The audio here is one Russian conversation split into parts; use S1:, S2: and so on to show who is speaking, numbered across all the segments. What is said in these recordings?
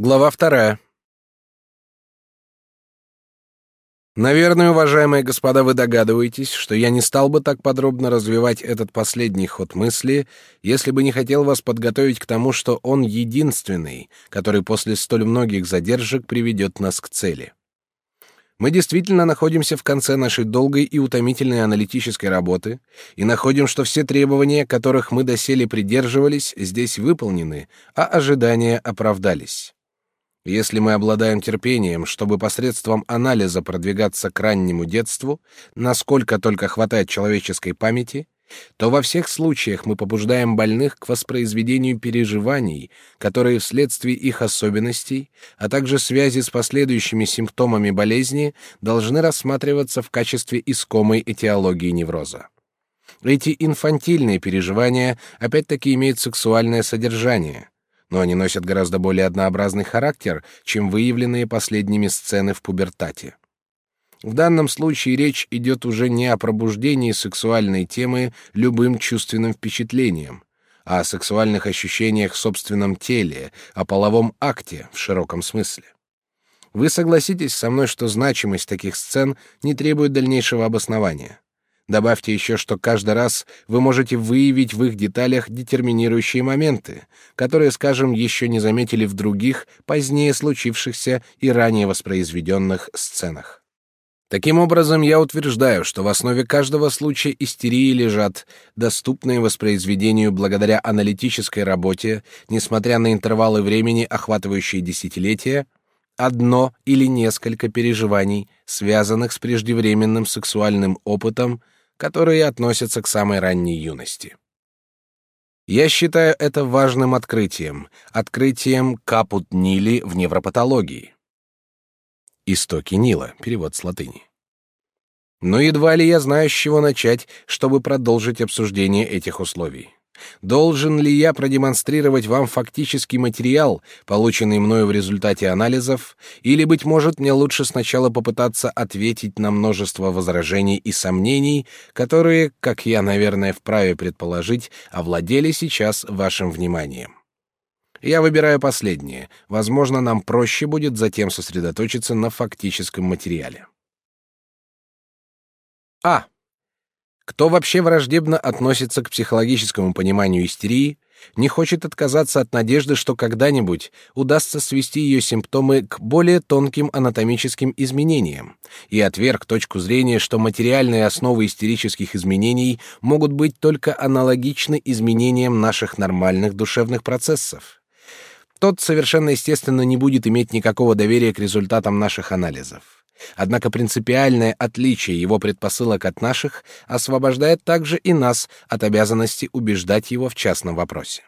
S1: Глава вторая. Наверное, уважаемые господа, вы догадываетесь, что я не стал бы так подробно развивать этот последний ход мысли, если бы не хотел вас подготовить к тому, что он единственный, который после столь многих задержек приведет нас к цели. Мы действительно находимся в конце нашей долгой и утомительной аналитической работы и находим, что все требования, которых мы доселе придерживались, здесь выполнены, а ожидания оправдались. Если мы обладаем терпением, чтобы посредством анализа продвигаться к раннему детству, насколько только хватает человеческой памяти, то во всех случаях мы побуждаем больных к воспроизведению переживаний, которые вследствие их особенностей, а также связи с последующими симптомами болезни, должны рассматриваться в качестве искомой этиологии невроза. Эти инфантильные переживания опять-таки имеют сексуальное содержание, но они носят гораздо более однообразный характер, чем выявленные последними сцены в пубертате. В данном случае речь идет уже не о пробуждении сексуальной темы любым чувственным впечатлением, а о сексуальных ощущениях в собственном теле, о половом акте в широком смысле. Вы согласитесь со мной, что значимость таких сцен не требует дальнейшего обоснования. Добавьте еще, что каждый раз вы можете выявить в их деталях детерминирующие моменты, которые, скажем, еще не заметили в других, позднее случившихся и ранее воспроизведенных сценах. Таким образом, я утверждаю, что в основе каждого случая истерии лежат доступные воспроизведению благодаря аналитической работе, несмотря на интервалы времени, охватывающие десятилетия, одно или несколько переживаний, связанных с преждевременным сексуальным опытом, которые относятся к самой ранней юности. Я считаю это важным открытием, открытием капут Нили в невропатологии. Истоки Нила, перевод с латыни. Но едва ли я знаю, с чего начать, чтобы продолжить обсуждение этих условий. Должен ли я продемонстрировать вам фактический материал, полученный мною в результате анализов, или, быть может, мне лучше сначала попытаться ответить на множество возражений и сомнений, которые, как я, наверное, вправе предположить, овладели сейчас вашим вниманием? Я выбираю последнее. Возможно, нам проще будет затем сосредоточиться на фактическом материале. А. Кто вообще враждебно относится к психологическому пониманию истерии, не хочет отказаться от надежды, что когда-нибудь удастся свести ее симптомы к более тонким анатомическим изменениям, и отверг точку зрения, что материальные основы истерических изменений могут быть только аналогичны изменениям наших нормальных душевных процессов. Тот совершенно естественно не будет иметь никакого доверия к результатам наших анализов. Однако принципиальное отличие его предпосылок от наших освобождает также и нас от обязанности убеждать его в частном вопросе.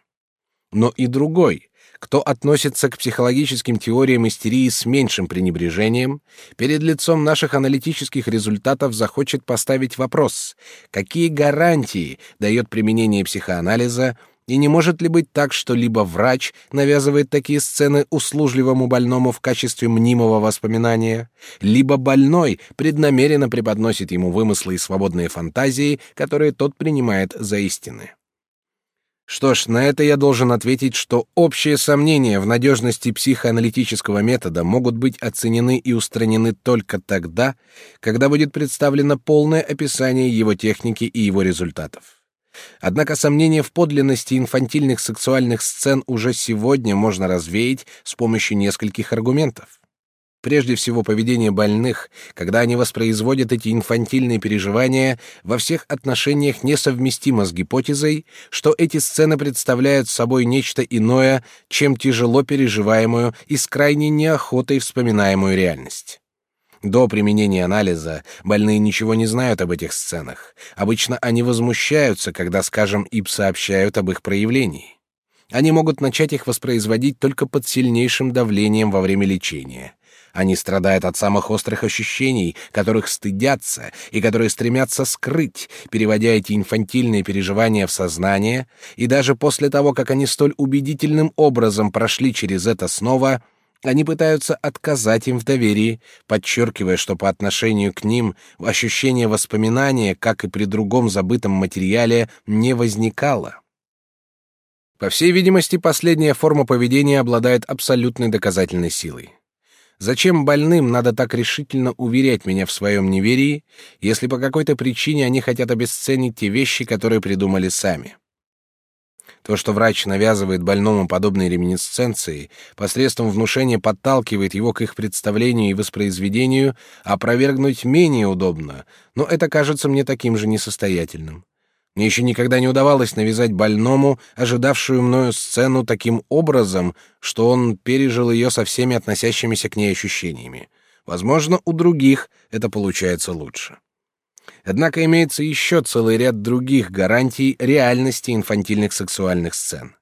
S1: Но и другой, кто относится к психологическим теориям истерии с меньшим пренебрежением, перед лицом наших аналитических результатов захочет поставить вопрос, какие гарантии дает применение психоанализа и не может ли быть так, что либо врач навязывает такие сцены услужливому больному в качестве мнимого воспоминания, либо больной преднамеренно преподносит ему вымыслы и свободные фантазии, которые тот принимает за истины? Что ж, на это я должен ответить, что общие сомнения в надежности психоаналитического метода могут быть оценены и устранены только тогда, когда будет представлено полное описание его техники и его результатов. Однако сомнения в подлинности инфантильных сексуальных сцен уже сегодня можно развеять с помощью нескольких аргументов. Прежде всего, поведение больных, когда они воспроизводят эти инфантильные переживания, во всех отношениях несовместимо с гипотезой, что эти сцены представляют собой нечто иное, чем тяжело переживаемую и с крайней неохотой вспоминаемую реальность. До применения анализа больные ничего не знают об этих сценах. Обычно они возмущаются, когда, скажем, им сообщают об их проявлении. Они могут начать их воспроизводить только под сильнейшим давлением во время лечения. Они страдают от самых острых ощущений, которых стыдятся и которые стремятся скрыть, переводя эти инфантильные переживания в сознание, и даже после того, как они столь убедительным образом прошли через это снова — они пытаются отказать им в доверии, подчеркивая, что по отношению к ним ощущение воспоминания, как и при другом забытом материале, не возникало. По всей видимости, последняя форма поведения обладает абсолютной доказательной силой. Зачем больным надо так решительно уверять меня в своем неверии, если по какой-то причине они хотят обесценить те вещи, которые придумали сами? То, что врач навязывает больному подобные реминисценции, посредством внушения подталкивает его к их представлению и воспроизведению, опровергнуть менее удобно, но это кажется мне таким же несостоятельным. Мне еще никогда не удавалось навязать больному ожидавшую мною сцену таким образом, что он пережил ее со всеми относящимися к ней ощущениями. Возможно, у других это получается лучше. Однако имеется еще целый ряд других гарантий реальности инфантильных сексуальных сцен.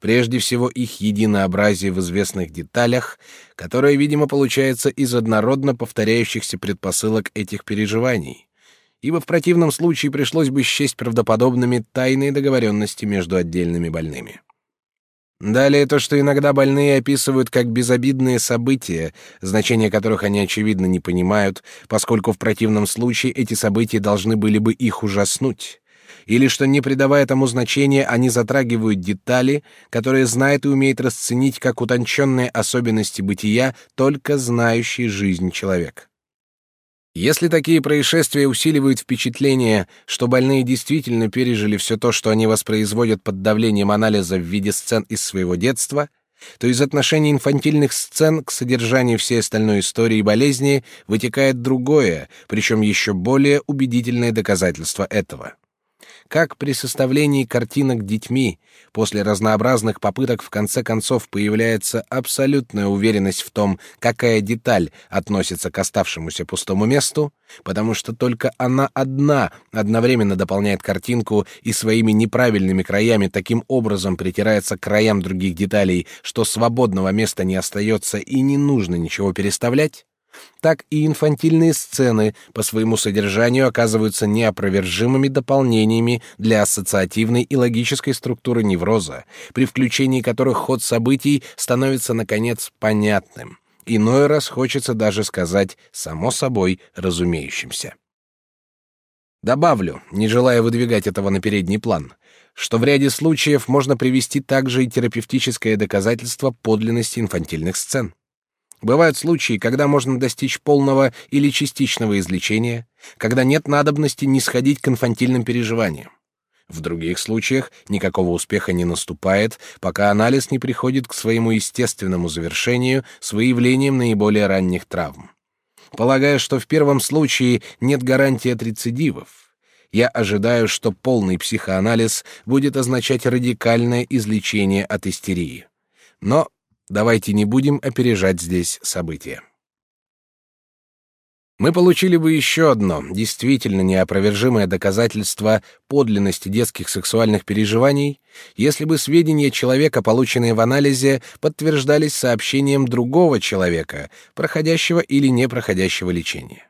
S1: Прежде всего, их единообразие в известных деталях, которое, видимо, получается из однородно повторяющихся предпосылок этих переживаний ибо в противном случае пришлось бы счесть правдоподобными тайные договоренности между отдельными больными. Далее то, что иногда больные описывают как безобидные события, значения которых они очевидно не понимают, поскольку в противном случае эти события должны были бы их ужаснуть, или что не придавая тому значения, они затрагивают детали, которые знает и умеет расценить как утонченные особенности бытия только знающий жизнь человек. Если такие происшествия усиливают впечатление, что больные действительно пережили все то, что они воспроизводят под давлением анализа в виде сцен из своего детства, то из отношения инфантильных сцен к содержанию всей остальной истории болезни вытекает другое, причем еще более убедительное доказательство этого как при составлении картинок детьми. После разнообразных попыток в конце концов появляется абсолютная уверенность в том, какая деталь относится к оставшемуся пустому месту, потому что только она одна одновременно дополняет картинку и своими неправильными краями таким образом притирается к краям других деталей, что свободного места не остается и не нужно ничего переставлять, так и инфантильные сцены по своему содержанию оказываются неопровержимыми дополнениями для ассоциативной и логической структуры невроза, при включении которых ход событий становится наконец понятным. Иной раз хочется даже сказать само собой разумеющимся. Добавлю, не желая выдвигать этого на передний план, что в ряде случаев можно привести также и терапевтическое доказательство подлинности инфантильных сцен. Бывают случаи, когда можно достичь полного или частичного излечения, когда нет надобности не сходить к инфантильным переживаниям. В других случаях никакого успеха не наступает, пока анализ не приходит к своему естественному завершению с выявлением наиболее ранних травм. Полагая, что в первом случае нет гарантии от рецидивов, я ожидаю, что полный психоанализ будет означать радикальное излечение от истерии. Но Давайте не будем опережать здесь события. Мы получили бы еще одно, действительно неопровержимое доказательство подлинности детских сексуальных переживаний, если бы сведения человека, полученные в анализе, подтверждались сообщением другого человека, проходящего или не проходящего лечения.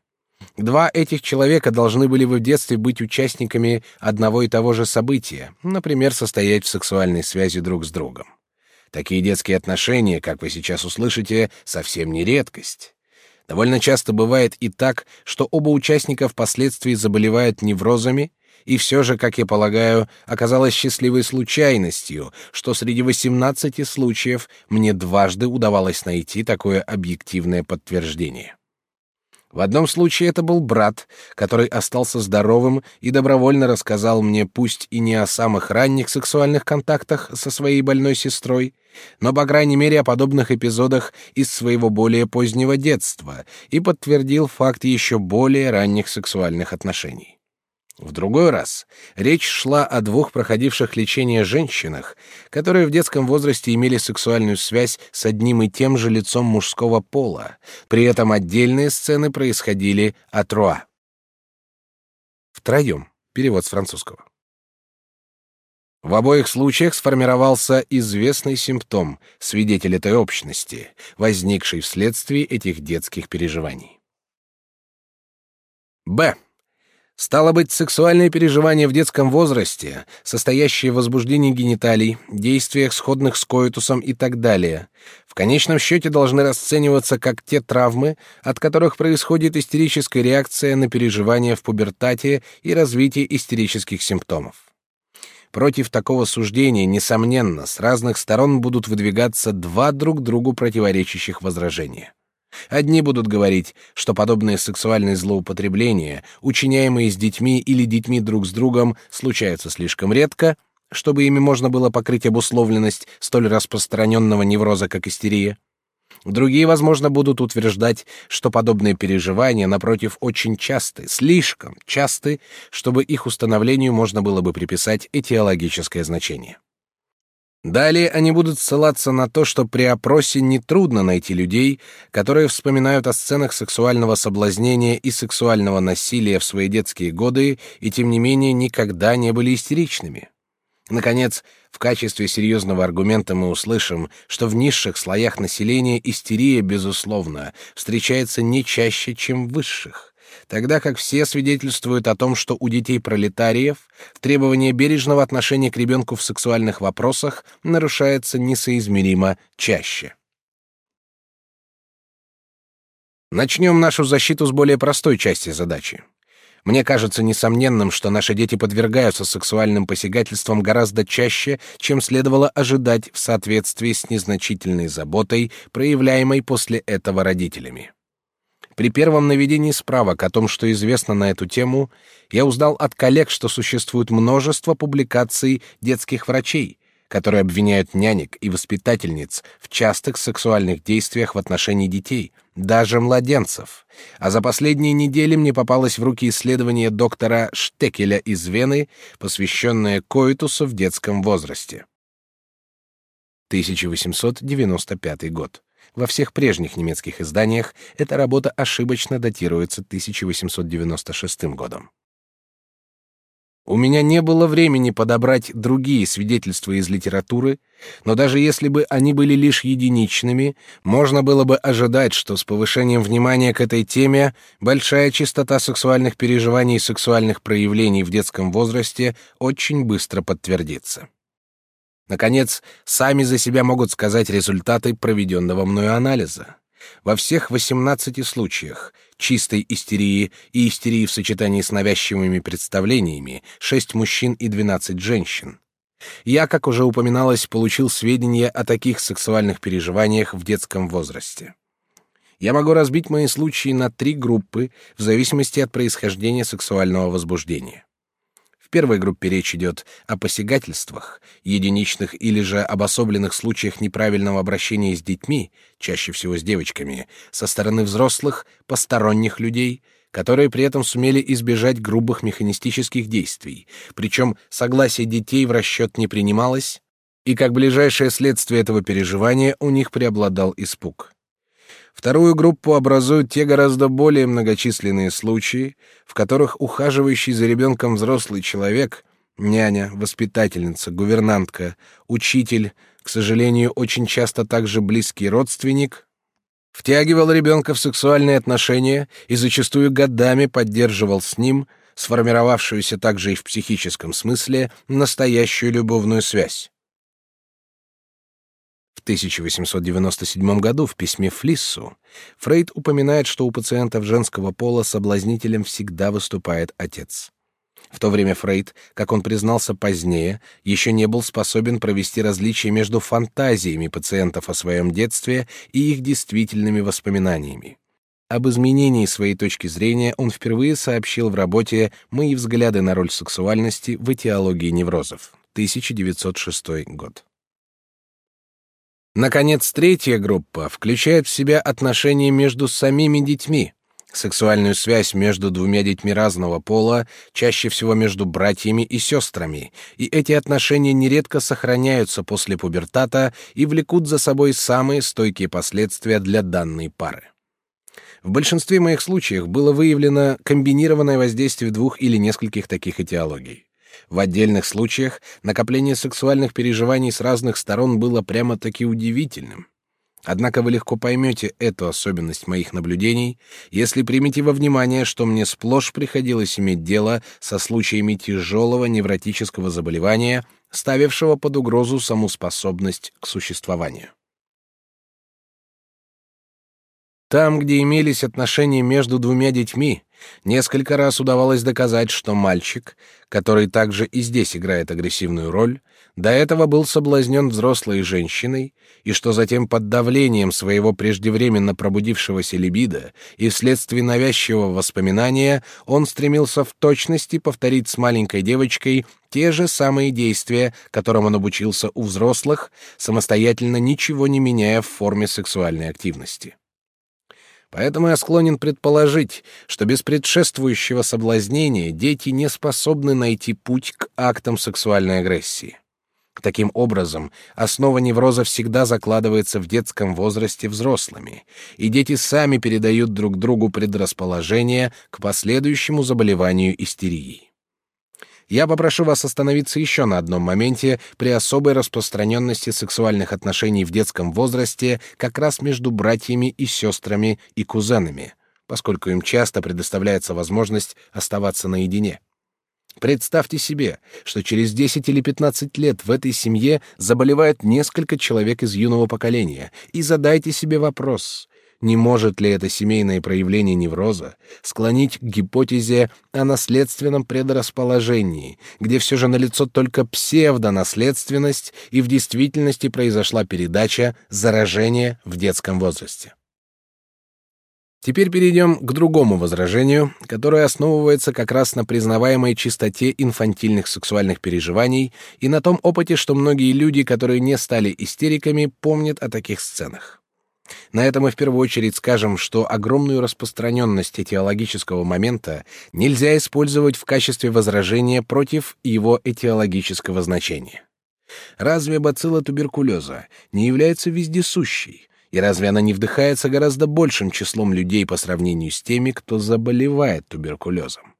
S1: Два этих человека должны были бы в детстве быть участниками одного и того же события, например, состоять в сексуальной связи друг с другом. Такие детские отношения, как вы сейчас услышите, совсем не редкость. Довольно часто бывает и так, что оба участника впоследствии заболевают неврозами, и все же, как я полагаю, оказалось счастливой случайностью, что среди 18 случаев мне дважды удавалось найти такое объективное подтверждение. В одном случае это был брат, который остался здоровым и добровольно рассказал мне, пусть и не о самых ранних сексуальных контактах со своей больной сестрой, но, по крайней мере, о подобных эпизодах из своего более позднего детства и подтвердил факт еще более ранних сексуальных отношений. В другой раз речь шла о двух проходивших лечение женщинах, которые в детском возрасте имели сексуальную связь с одним и тем же лицом мужского пола. При этом отдельные сцены происходили от Руа. Втроем. Перевод с французского. В обоих случаях сформировался известный симптом, свидетель этой общности, возникший вследствие этих детских переживаний. Б. Стало быть, сексуальные переживания в детском возрасте, состоящие в возбуждении гениталий, действиях, сходных с коитусом и так далее, в конечном счете должны расцениваться как те травмы, от которых происходит истерическая реакция на переживания в пубертате и развитие истерических симптомов. против такого суждения, несомненно, с разных сторон будут выдвигаться два друг другу противоречащих возражения. Одни будут говорить, что подобные сексуальные злоупотребления, учиняемые с детьми или детьми друг с другом, случаются слишком редко, чтобы ими можно было покрыть обусловленность столь распространенного невроза, как истерия. Другие, возможно, будут утверждать, что подобные переживания, напротив, очень часты, слишком часты, чтобы их установлению можно было бы приписать этиологическое значение. Далее они будут ссылаться на то, что при опросе нетрудно найти людей, которые вспоминают о сценах сексуального соблазнения и сексуального насилия в свои детские годы и тем не менее никогда не были истеричными. Наконец, в качестве серьезного аргумента мы услышим, что в низших слоях населения истерия, безусловно, встречается не чаще, чем в высших, тогда как все свидетельствуют о том, что у детей пролетариев требование бережного отношения к ребенку в сексуальных вопросах нарушается несоизмеримо чаще. Начнем нашу защиту с более простой части задачи. Мне кажется несомненным, что наши дети подвергаются сексуальным посягательствам гораздо чаще, чем следовало ожидать в соответствии с незначительной заботой, проявляемой после этого родителями. При первом наведении справок о том, что известно на эту тему, я узнал от коллег, что существует множество публикаций детских врачей, которые обвиняют нянек и воспитательниц в частых сексуальных действиях в отношении детей, даже младенцев. А за последние недели мне попалось в руки исследование доктора Штекеля из Вены, посвященное коитусу в детском возрасте. 1895 год. Во всех прежних немецких изданиях эта работа ошибочно датируется 1896 годом. У меня не было времени подобрать другие свидетельства из литературы, но даже если бы они были лишь единичными, можно было бы ожидать, что с повышением внимания к этой теме большая частота сексуальных переживаний и сексуальных проявлений в детском возрасте очень быстро подтвердится. Наконец, сами за себя могут сказать результаты проведенного мною анализа. Во всех 18 случаях чистой истерии и истерии в сочетании с навязчивыми представлениями 6 мужчин и 12 женщин. Я, как уже упоминалось, получил сведения о таких сексуальных переживаниях в детском возрасте. Я могу разбить мои случаи на три группы в зависимости от происхождения сексуального возбуждения первой группе речь идет о посягательствах, единичных или же обособленных случаях неправильного обращения с детьми, чаще всего с девочками, со стороны взрослых, посторонних людей, которые при этом сумели избежать грубых механистических действий, причем согласие детей в расчет не принималось, и как ближайшее следствие этого переживания у них преобладал испуг. Вторую группу образуют те гораздо более многочисленные случаи, в которых ухаживающий за ребенком взрослый человек, няня, воспитательница, гувернантка, учитель, к сожалению, очень часто также близкий родственник, втягивал ребенка в сексуальные отношения и зачастую годами поддерживал с ним сформировавшуюся также и в психическом смысле настоящую любовную связь. В 1897 году в письме Флиссу Фрейд упоминает, что у пациентов женского пола соблазнителем всегда выступает отец. В то время Фрейд, как он признался позднее, еще не был способен провести различие между фантазиями пациентов о своем детстве и их действительными воспоминаниями. Об изменении своей точки зрения он впервые сообщил в работе «Мои взгляды на роль сексуальности в этиологии неврозов» 1906 год. Наконец, третья группа включает в себя отношения между самими детьми, сексуальную связь между двумя детьми разного пола, чаще всего между братьями и сестрами, и эти отношения нередко сохраняются после пубертата и влекут за собой самые стойкие последствия для данной пары. В большинстве моих случаев было выявлено комбинированное воздействие двух или нескольких таких этиологий. В отдельных случаях накопление сексуальных переживаний с разных сторон было прямо-таки удивительным. Однако вы легко поймете эту особенность моих наблюдений, если примете во внимание, что мне сплошь приходилось иметь дело со случаями тяжелого невротического заболевания, ставившего под угрозу саму способность к существованию. Там, где имелись отношения между двумя детьми, Несколько раз удавалось доказать, что мальчик, который также и здесь играет агрессивную роль, до этого был соблазнен взрослой женщиной, и что затем под давлением своего преждевременно пробудившегося либидо и вследствие навязчивого воспоминания он стремился в точности повторить с маленькой девочкой те же самые действия, которым он обучился у взрослых, самостоятельно ничего не меняя в форме сексуальной активности. Поэтому я склонен предположить, что без предшествующего соблазнения дети не способны найти путь к актам сексуальной агрессии. Таким образом, основа невроза всегда закладывается в детском возрасте взрослыми, и дети сами передают друг другу предрасположение к последующему заболеванию истерией. Я попрошу вас остановиться еще на одном моменте при особой распространенности сексуальных отношений в детском возрасте как раз между братьями и сестрами и кузенами, поскольку им часто предоставляется возможность оставаться наедине. Представьте себе, что через 10 или 15 лет в этой семье заболевает несколько человек из юного поколения, и задайте себе вопрос, не может ли это семейное проявление невроза склонить к гипотезе о наследственном предрасположении, где все же налицо только псевдонаследственность и в действительности произошла передача заражения в детском возрасте? Теперь перейдем к другому возражению, которое основывается как раз на признаваемой чистоте инфантильных сексуальных переживаний и на том опыте, что многие люди, которые не стали истериками, помнят о таких сценах. На этом мы в первую очередь скажем, что огромную распространенность этиологического момента нельзя использовать в качестве возражения против его этиологического значения. Разве бацилла туберкулеза не является вездесущей? И разве она не вдыхается гораздо большим числом людей по сравнению с теми, кто заболевает туберкулезом?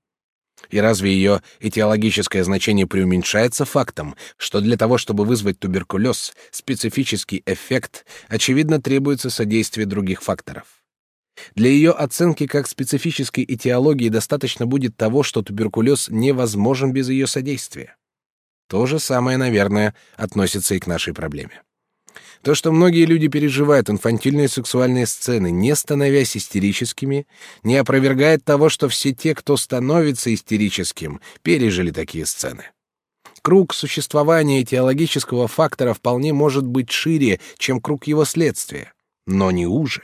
S1: И разве ее этиологическое значение преуменьшается фактом, что для того, чтобы вызвать туберкулез, специфический эффект, очевидно, требуется содействие других факторов? Для ее оценки как специфической этиологии достаточно будет того, что туберкулез невозможен без ее содействия. То же самое, наверное, относится и к нашей проблеме. То, что многие люди переживают инфантильные сексуальные сцены, не становясь истерическими, не опровергает того, что все те, кто становится истерическим, пережили такие сцены. Круг существования теологического фактора вполне может быть шире, чем круг его следствия, но не уже.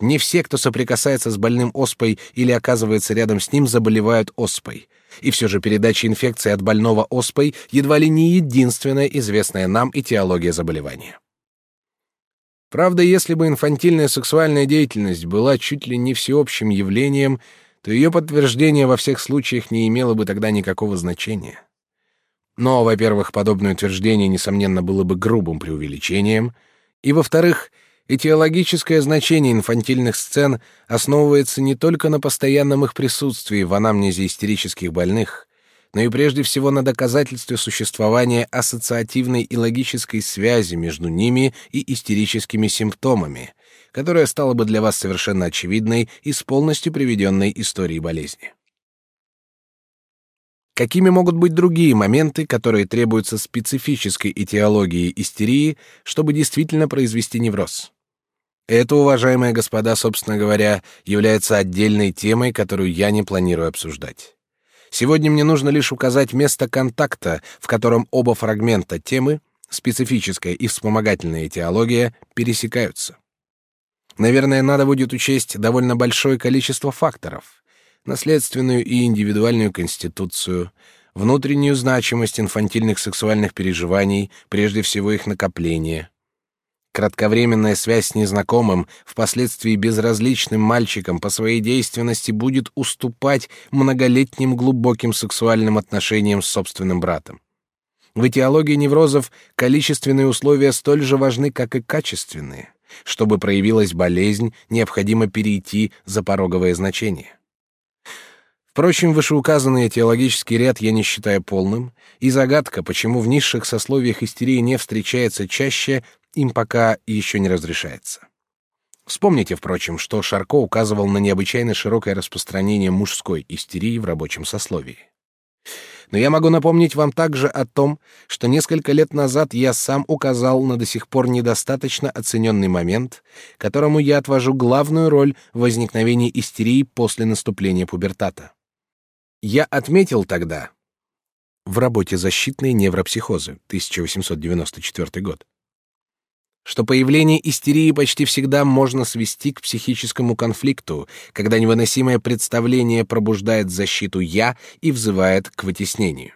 S1: Не все, кто соприкасается с больным оспой или оказывается рядом с ним, заболевают оспой. И все же передача инфекции от больного оспой едва ли не единственная известная нам этиология заболевания. Правда, если бы инфантильная сексуальная деятельность была чуть ли не всеобщим явлением, то ее подтверждение во всех случаях не имело бы тогда никакого значения. Но, во-первых, подобное утверждение, несомненно, было бы грубым преувеличением, и, во-вторых, этиологическое значение инфантильных сцен основывается не только на постоянном их присутствии в анамнезе истерических больных, но и прежде всего на доказательстве существования ассоциативной и логической связи между ними и истерическими симптомами, которая стала бы для вас совершенно очевидной из полностью приведенной истории болезни. Какими могут быть другие моменты, которые требуются специфической этиологии истерии, чтобы действительно произвести невроз? Это, уважаемые господа, собственно говоря, является отдельной темой, которую я не планирую обсуждать. Сегодня мне нужно лишь указать место контакта, в котором оба фрагмента темы, специфическая и вспомогательная теология, пересекаются. Наверное, надо будет учесть довольно большое количество факторов: наследственную и индивидуальную конституцию, внутреннюю значимость инфантильных сексуальных переживаний, прежде всего их накопление, Кратковременная связь с незнакомым, впоследствии безразличным мальчиком по своей действенности будет уступать многолетним глубоким сексуальным отношениям с собственным братом. В этиологии неврозов количественные условия столь же важны, как и качественные. Чтобы проявилась болезнь, необходимо перейти за пороговое значение. Впрочем, вышеуказанный теологический ряд я не считаю полным, и загадка, почему в низших сословиях истерии не встречается чаще, им пока еще не разрешается. Вспомните, впрочем, что Шарко указывал на необычайно широкое распространение мужской истерии в рабочем сословии. Но я могу напомнить вам также о том, что несколько лет назад я сам указал на до сих пор недостаточно оцененный момент, которому я отвожу главную роль в возникновении истерии после наступления пубертата. Я отметил тогда в работе «Защитные невропсихозы» 1894 год, что появление истерии почти всегда можно свести к психическому конфликту, когда невыносимое представление пробуждает защиту «я» и взывает к вытеснению.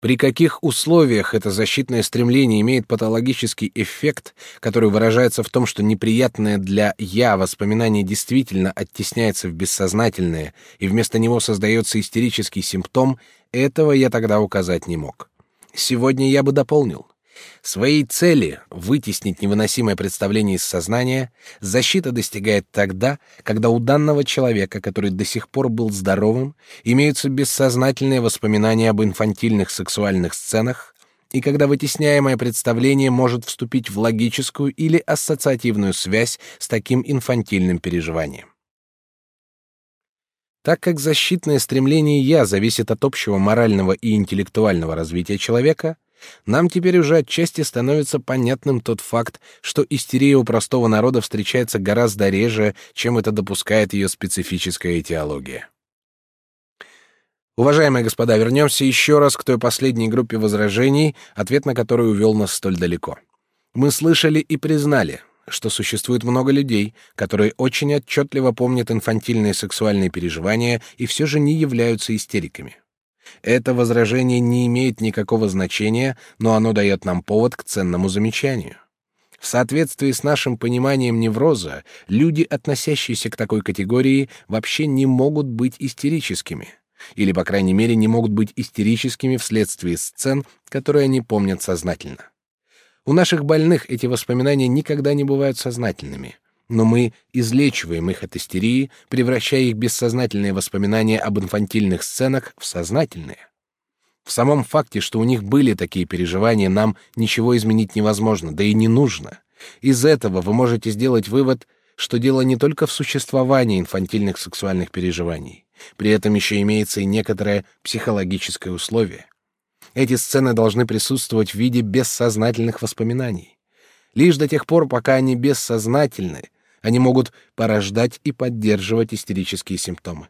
S1: При каких условиях это защитное стремление имеет патологический эффект, который выражается в том, что неприятное для «я» воспоминание действительно оттесняется в бессознательное, и вместо него создается истерический симптом, этого я тогда указать не мог. Сегодня я бы дополнил. Своей цели вытеснить невыносимое представление из сознания защита достигает тогда, когда у данного человека, который до сих пор был здоровым, имеются бессознательные воспоминания об инфантильных сексуальных сценах, и когда вытесняемое представление может вступить в логическую или ассоциативную связь с таким инфантильным переживанием. Так как защитное стремление «я» зависит от общего морального и интеллектуального развития человека — нам теперь уже отчасти становится понятным тот факт, что истерия у простого народа встречается гораздо реже, чем это допускает ее специфическая этиология. Уважаемые господа, вернемся еще раз к той последней группе возражений, ответ на которую увел нас столь далеко. Мы слышали и признали, что существует много людей, которые очень отчетливо помнят инфантильные сексуальные переживания и все же не являются истериками. Это возражение не имеет никакого значения, но оно дает нам повод к ценному замечанию. В соответствии с нашим пониманием невроза, люди, относящиеся к такой категории, вообще не могут быть истерическими. Или, по крайней мере, не могут быть истерическими вследствие сцен, которые они помнят сознательно. У наших больных эти воспоминания никогда не бывают сознательными но мы излечиваем их от истерии, превращая их бессознательные воспоминания об инфантильных сценах в сознательные. В самом факте, что у них были такие переживания, нам ничего изменить невозможно, да и не нужно. Из этого вы можете сделать вывод, что дело не только в существовании инфантильных сексуальных переживаний. При этом еще имеется и некоторое психологическое условие. Эти сцены должны присутствовать в виде бессознательных воспоминаний. Лишь до тех пор, пока они бессознательны, они могут порождать и поддерживать истерические симптомы.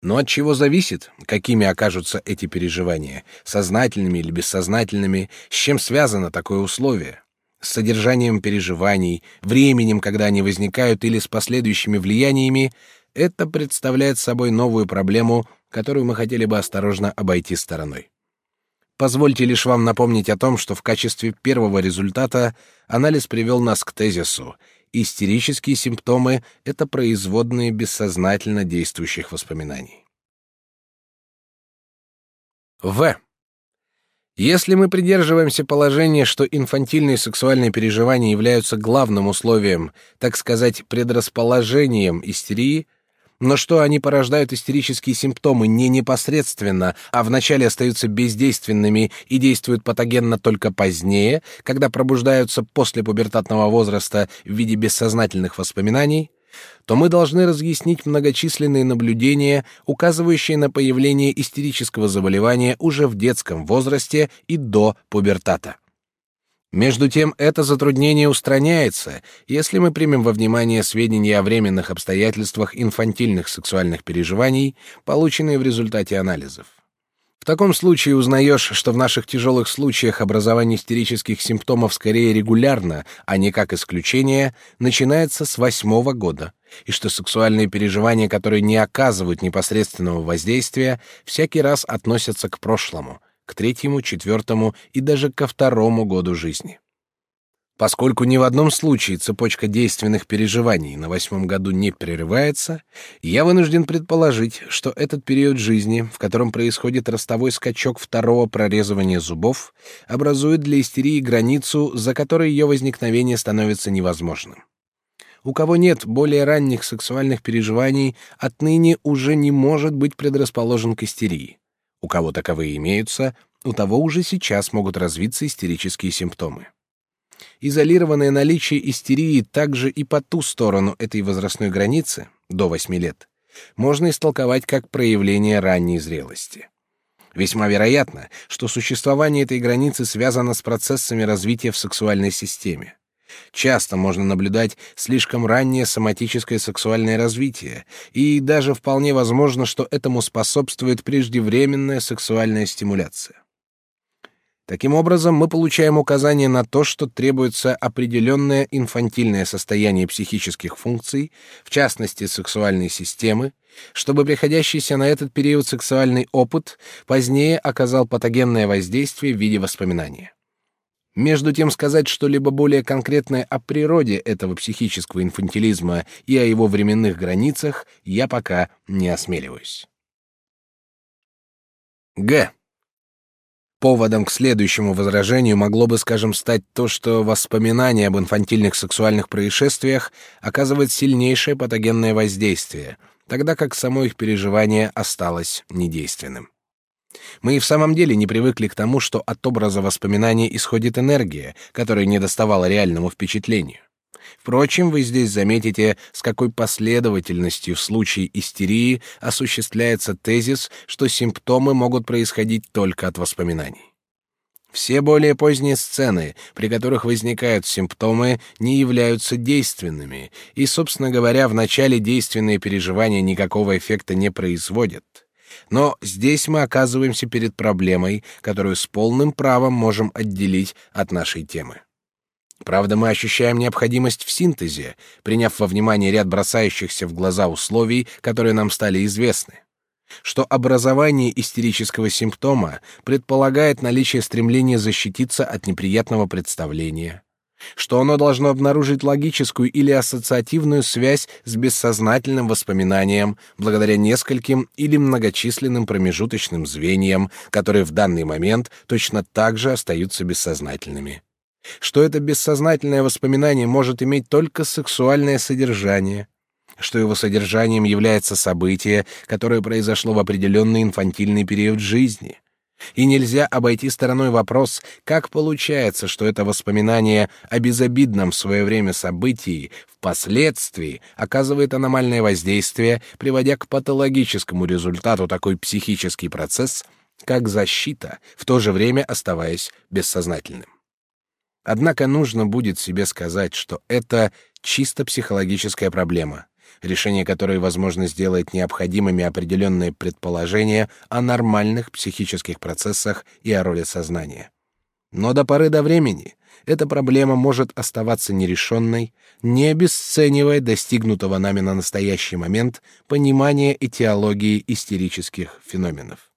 S1: Но от чего зависит, какими окажутся эти переживания, сознательными или бессознательными, с чем связано такое условие? С содержанием переживаний, временем, когда они возникают, или с последующими влияниями, это представляет собой новую проблему, которую мы хотели бы осторожно обойти стороной. Позвольте лишь вам напомнить о том, что в качестве первого результата анализ привел нас к тезису истерические симптомы — это производные бессознательно действующих воспоминаний. В. Если мы придерживаемся положения, что инфантильные сексуальные переживания являются главным условием, так сказать, предрасположением истерии — но что они порождают истерические симптомы не непосредственно, а вначале остаются бездейственными и действуют патогенно только позднее, когда пробуждаются после пубертатного возраста в виде бессознательных воспоминаний, то мы должны разъяснить многочисленные наблюдения, указывающие на появление истерического заболевания уже в детском возрасте и до пубертата. Между тем, это затруднение устраняется, если мы примем во внимание сведения о временных обстоятельствах инфантильных сексуальных переживаний, полученные в результате анализов. В таком случае узнаешь, что в наших тяжелых случаях образование истерических симптомов скорее регулярно, а не как исключение, начинается с восьмого года, и что сексуальные переживания, которые не оказывают непосредственного воздействия, всякий раз относятся к прошлому — к третьему, четвертому и даже ко второму году жизни. Поскольку ни в одном случае цепочка действенных переживаний на восьмом году не прерывается, я вынужден предположить, что этот период жизни, в котором происходит ростовой скачок второго прорезывания зубов, образует для истерии границу, за которой ее возникновение становится невозможным. У кого нет более ранних сексуальных переживаний, отныне уже не может быть предрасположен к истерии. У кого таковые имеются, у того уже сейчас могут развиться истерические симптомы. Изолированное наличие истерии также и по ту сторону этой возрастной границы, до 8 лет, можно истолковать как проявление ранней зрелости. Весьма вероятно, что существование этой границы связано с процессами развития в сексуальной системе. Часто можно наблюдать слишком раннее соматическое сексуальное развитие, и даже вполне возможно, что этому способствует преждевременная сексуальная стимуляция. Таким образом, мы получаем указание на то, что требуется определенное инфантильное состояние психических функций, в частности сексуальной системы, чтобы приходящийся на этот период сексуальный опыт позднее оказал патогенное воздействие в виде воспоминания. Между тем сказать что-либо более конкретное о природе этого психического инфантилизма и о его временных границах я пока не осмеливаюсь. Г. Поводом к следующему возражению могло бы, скажем, стать то, что воспоминание об инфантильных сексуальных происшествиях оказывает сильнейшее патогенное воздействие, тогда как само их переживание осталось недейственным. Мы и в самом деле не привыкли к тому, что от образа воспоминания исходит энергия, которая не доставала реальному впечатлению. Впрочем, вы здесь заметите, с какой последовательностью в случае истерии осуществляется тезис, что симптомы могут происходить только от воспоминаний. Все более поздние сцены, при которых возникают симптомы, не являются действенными, и, собственно говоря, в начале действенные переживания никакого эффекта не производят. Но здесь мы оказываемся перед проблемой, которую с полным правом можем отделить от нашей темы. Правда, мы ощущаем необходимость в синтезе, приняв во внимание ряд бросающихся в глаза условий, которые нам стали известны. Что образование истерического симптома предполагает наличие стремления защититься от неприятного представления, что оно должно обнаружить логическую или ассоциативную связь с бессознательным воспоминанием благодаря нескольким или многочисленным промежуточным звеньям, которые в данный момент точно так же остаются бессознательными что это бессознательное воспоминание может иметь только сексуальное содержание, что его содержанием является событие, которое произошло в определенный инфантильный период жизни. И нельзя обойти стороной вопрос, как получается, что это воспоминание о безобидном в свое время событии впоследствии оказывает аномальное воздействие, приводя к патологическому результату такой психический процесс, как защита, в то же время оставаясь бессознательным. Однако нужно будет себе сказать, что это чисто психологическая проблема, решение которой, возможно, сделает необходимыми определенные предположения о нормальных психических процессах и о роли сознания. Но до поры до времени эта проблема может оставаться нерешенной, не обесценивая достигнутого нами на настоящий момент понимания этиологии истерических феноменов.